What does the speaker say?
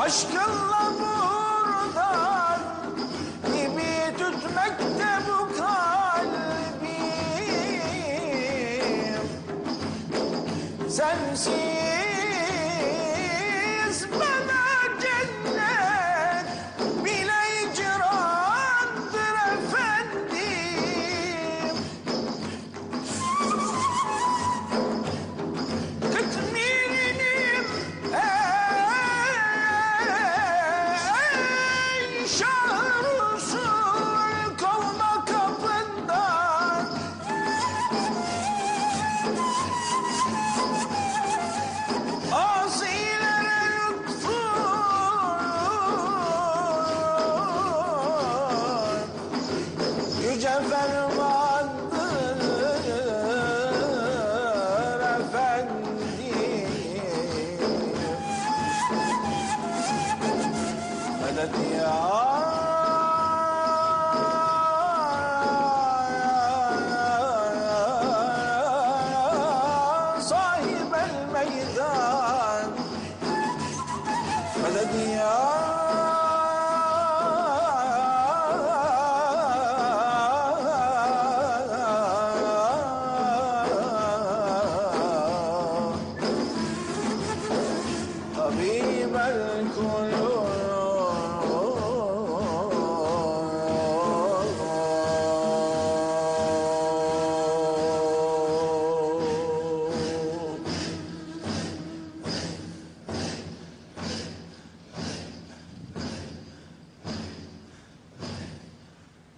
Aşkınla buradan gibi tütmekte bu kalbim. Sensiz fermandır efendim. Medet ya